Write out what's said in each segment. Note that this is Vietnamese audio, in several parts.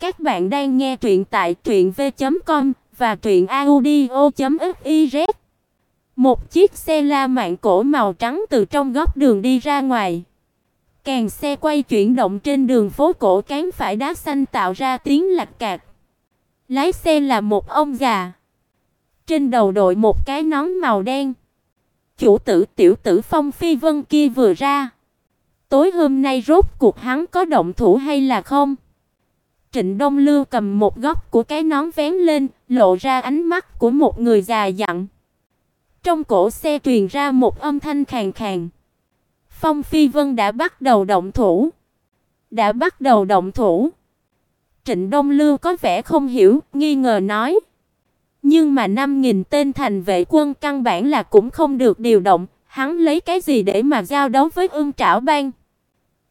Các bạn đang nghe truyện tại truyệnv.com và truyệnaudio.fiz. Một chiếc xe la mạn cổ màu trắng từ trong góc đường đi ra ngoài. Càng xe quay chuyển động trên đường phố cổ cán phải đá xanh tạo ra tiếng lạch cạch. Lái xe là một ông già. Trên đầu đội một cái nón màu đen. Chủ tử tiểu tử Phong Phi Vân kia vừa ra. Tối hôm nay rốt cuộc hắn có động thủ hay là không? Trịnh Đông Lưu cầm một góc của cái nón vén lên, lộ ra ánh mắt của một người già dặn. Trong cổ xe truyền ra một âm thanh khàn khàn. Phong Phi Vân đã bắt đầu động thủ. Đã bắt đầu động thủ. Trịnh Đông Lưu có vẻ không hiểu, nghi ngờ nói: "Nhưng mà 5000 tên thành vệ quân căn bản là cũng không được điều động, hắn lấy cái gì để mà giao đấu với Ưng Trảo Bang?"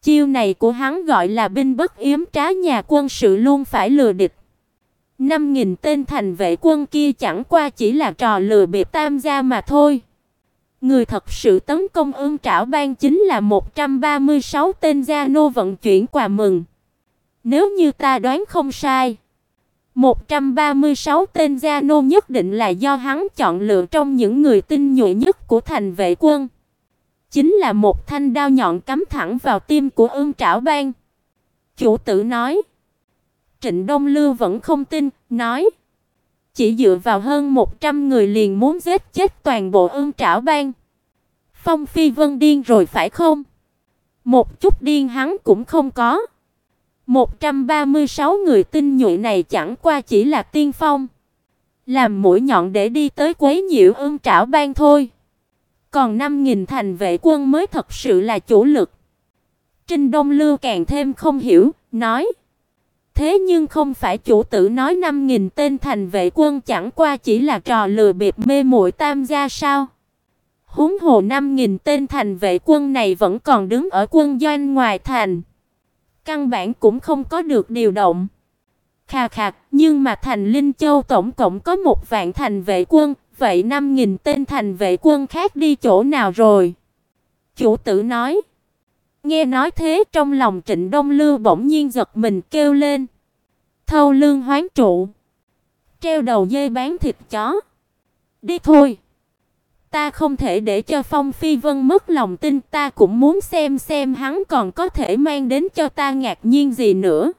Chiêu này của hắn gọi là binh bất yếm trá nhà quân sự luôn phải lừa địch. 5000 tên thành vệ quân kia chẳng qua chỉ là trò lừa bịp tam gia mà thôi. Người thật sự tấn công ương trảo bang chính là 136 tên gia nô vận chuyển quà mừng. Nếu như ta đoán không sai, 136 tên gia nô nhất định là do hắn chọn lựa trong những người tinh nhuệ nhất của thành vệ quân chính là một thanh đao nhọn cắm thẳng vào tim của Ưng Trảo Bang. Chủ tử nói. Trịnh Đông Lưu vẫn không tin, nói: "Chỉ dựa vào hơn 100 người liền muốn giết chết toàn bộ Ưng Trảo Bang. Phong Phi Vân điên rồi phải không?" Một chút điên hắn cũng không có. 136 người tinh nhuệ này chẳng qua chỉ là tiên phong, làm mũi nhọn để đi tới quấy nhiễu Ưng Trảo Bang thôi. Còn 5000 thành vệ quân mới thật sự là chủ lực. Trinh Đông Lưu càng thêm không hiểu, nói: "Thế nhưng không phải chủ tử nói 5000 tên thành vệ quân chẳng qua chỉ là trò lừa bịp mê muội tam gia sao?" Huống hồ 5000 tên thành vệ quân này vẫn còn đứng ở quân doanh ngoài thành, căn bản cũng không có được điều động. Khà khà, nhưng mà thành Linh Châu tổng cộng có một vạn thành vệ quân, vậy 5000 tên thành vệ quân khác đi chỗ nào rồi? Chủ tử nói. Nghe nói thế, trong lòng Trịnh Đông Lưu bỗng nhiên giật mình kêu lên. Thâu lương hoán trụ, treo đầu dây bán thịt chó. Đi thôi. Ta không thể để cho Phong Phi Vân mất lòng tin, ta cũng muốn xem xem hắn còn có thể mang đến cho ta ngạc nhiên gì nữa.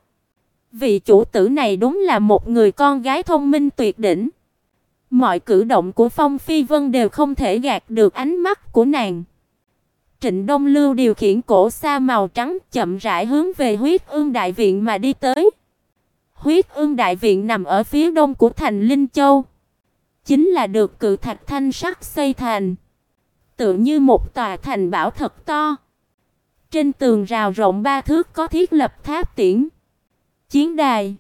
Vị chủ tử này đúng là một người con gái thông minh tuyệt đỉnh. Mọi cử động của Phong Phi Vân đều không thể gạt được ánh mắt của nàng. Trịnh Đông Lưu điều khiển cổ xa màu trắng chậm rãi hướng về Huyết Ương đại viện mà đi tới. Huyết Ương đại viện nằm ở phía đông của thành Linh Châu, chính là được cự thạch thanh sắc xây thành, tựa như một tòa thành bảo thật to. Trên tường rào rộng ba thước có thiết lập tháp tiễn, chiến đài,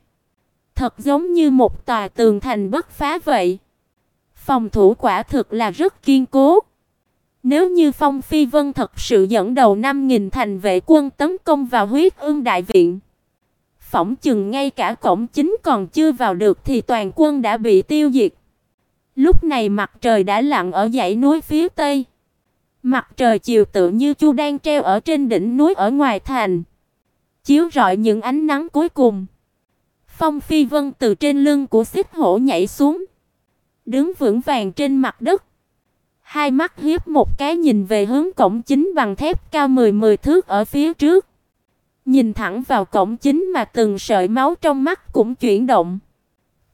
thật giống như một tòa tường thành bất phá vậy. Phòng thủ quả thực là rất kiên cố. Nếu như Phong Phi Vân thật sự dẫn đầu 5000 thành vệ quân tấn công vào Huyết Ưng đại viện, phỏng chừng ngay cả cổng chính còn chưa vào được thì toàn quân đã bị tiêu diệt. Lúc này mặt trời đã lặn ở dãy núi phía tây. Mặt trời chiều tự như chu đang treo ở trên đỉnh núi ở ngoài thành, chiếu rọi những ánh nắng cuối cùng. Phong Phi Vân từ trên lưng của Xích Hổ nhảy xuống, đứng vững vàng trên mặt đất. Hai mắt hiếp một cái nhìn về hướng cổng chính bằng thép cao 10 10 thước ở phía trước. Nhìn thẳng vào cổng chính mà từng sợi máu trong mắt cũng chuyển động,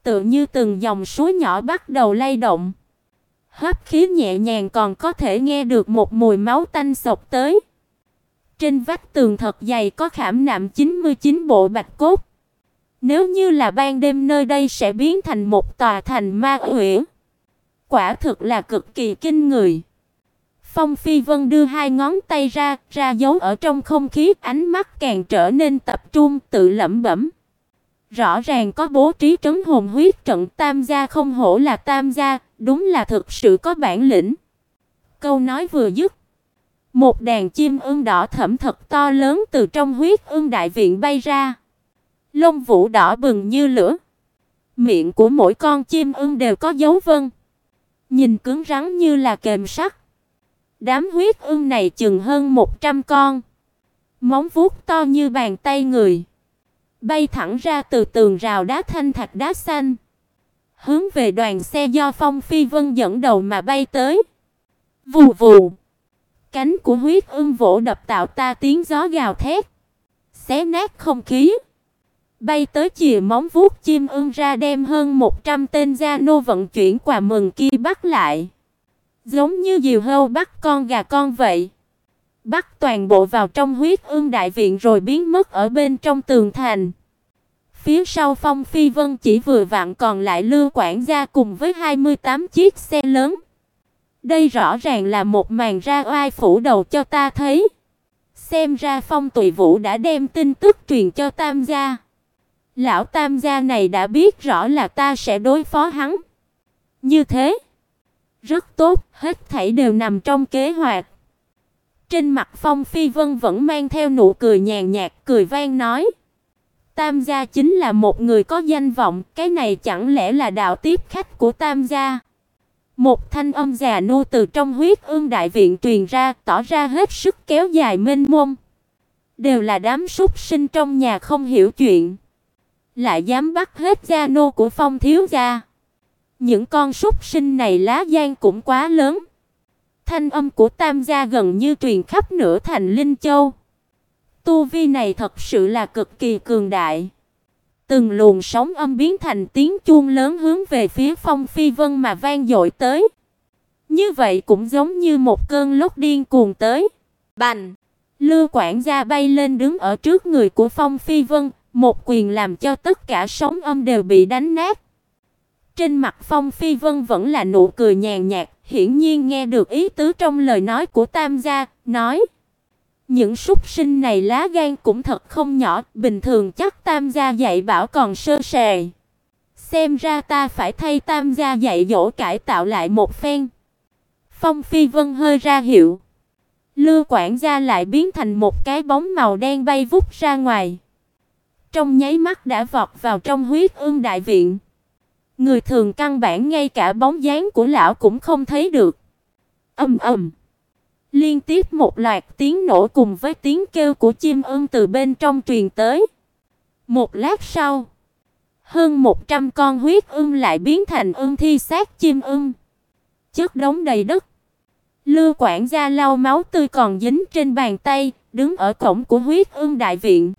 tựa như từng dòng suối nhỏ bắt đầu lay động. Hấp khí nhẹ nhàng còn có thể nghe được một mùi máu tanh sộc tới. Trên vách tường thật dày có khảm nạm 99 bộ bạch cốt. Nếu như là ban đêm nơi đây sẽ biến thành một tòa thành ma uyển. Quả thực là cực kỳ kinh người. Phong Phi Vân đưa hai ngón tay ra, ra dấu ở trong không khí, ánh mắt càng trở nên tập trung, tự lẩm bẩm. Rõ ràng có bố trí trấn hồn huyết trận tam gia không hổ là tam gia, đúng là thực sự có bản lĩnh. Câu nói vừa dứt, một đàn chim ưng đỏ thẫm thật to lớn từ trong huyết ưng đại viện bay ra lông vũ đỏ bừng như lửa. Miệng của mỗi con chim ưng đều có dấu vân, nhìn cứng rắn như là kềm sắt. Đám huyết ưng này chừng hơn 100 con, móng vuốt to như bàn tay người. bay thẳng ra từ tường rào đá thanh thạch đá xanh, hướng về đoàn xe do Phong Phi Vân dẫn đầu mà bay tới. Vù vù. Cánh của huyết ưng vỗ đập tạo ta tiếng gió gào thét, xé nát không khí. Bay tới chìa móng vuốt chim ưng ra đem hơn 100 tên gia nô vận chuyển quà mừng kia bắt lại. Giống như diều hâu bắt con gà con vậy. Bắt toàn bộ vào trong huyết ương đại viện rồi biến mất ở bên trong tường thành. Phía sau Phong Phi Vân chỉ vừa vặn còn lại Lưu quản gia cùng với 28 chiếc xe lớn. Đây rõ ràng là một màn ra oai phủ đầu cho ta thấy. Xem ra Phong Tùy Vũ đã đem tin tức truyền cho Tam gia. Lão Tam gia này đã biết rõ là ta sẽ đối phó hắn. Như thế, rất tốt, hết thảy đều nằm trong kế hoạch. Trên mặt Phong Phi Vân vẫn mang theo nụ cười nhàn nhạt, cười vang nói: Tam gia chính là một người có danh vọng, cái này chẳng lẽ là đạo tiếp khách của Tam gia? Một thanh âm già nô từ trong huyết ương đại viện truyền ra, tỏ ra hết sức kéo dài mênh mông. Đều là đám súc sinh trong nhà không hiểu chuyện, lại dám bắt hết gia nô của Phong thiếu gia. Những con súc sinh này lá gan cũng quá lớn. Thanh âm của Tam gia gần như truyền khắp nửa thành Linh Châu. Tu vi này thật sự là cực kỳ cường đại. Từng luồng sóng âm biến thành tiếng chuông lớn hướng về phía Phong Phi Vân mà vang dội tới. Như vậy cũng giống như một cơn lốc điên cuồng tới. Bành! Lưu quản gia bay lên đứng ở trước người của Phong Phi Vân, một quyền làm cho tất cả sóng âm đều bị đánh nát. Trên mặt Phong Phi Vân vẫn là nụ cười nhàn nhạt, hiển nhiên nghe được ý tứ trong lời nói của Tam gia, nói: "Những súc sinh này lá gan cũng thật không nhỏ, bình thường chắc Tam gia dạy bảo còn sơ sài. Xem ra ta phải thay Tam gia dạy dỗ cải tạo lại một phen." Phong Phi Vân hơi ra hiệu. Lưu quản gia lại biến thành một cái bóng màu đen bay vút ra ngoài. Trong nháy mắt đã vọt vào trong huyết ương đại viện. Người thường căn bản ngay cả bóng dáng của lão cũng không thấy được. Ầm ầm. Liên tiếp một loạt tiếng nổ cùng với tiếng kêu của chim ưng từ bên trong truyền tới. Một lát sau, hơn 100 con huyết ưng lại biến thành ưng thi xác chim ưng. Chất đống đầy đất. Lưu quản gia lau máu tươi còn dính trên bàn tay, đứng ở cổng của huyết ưng đại viện.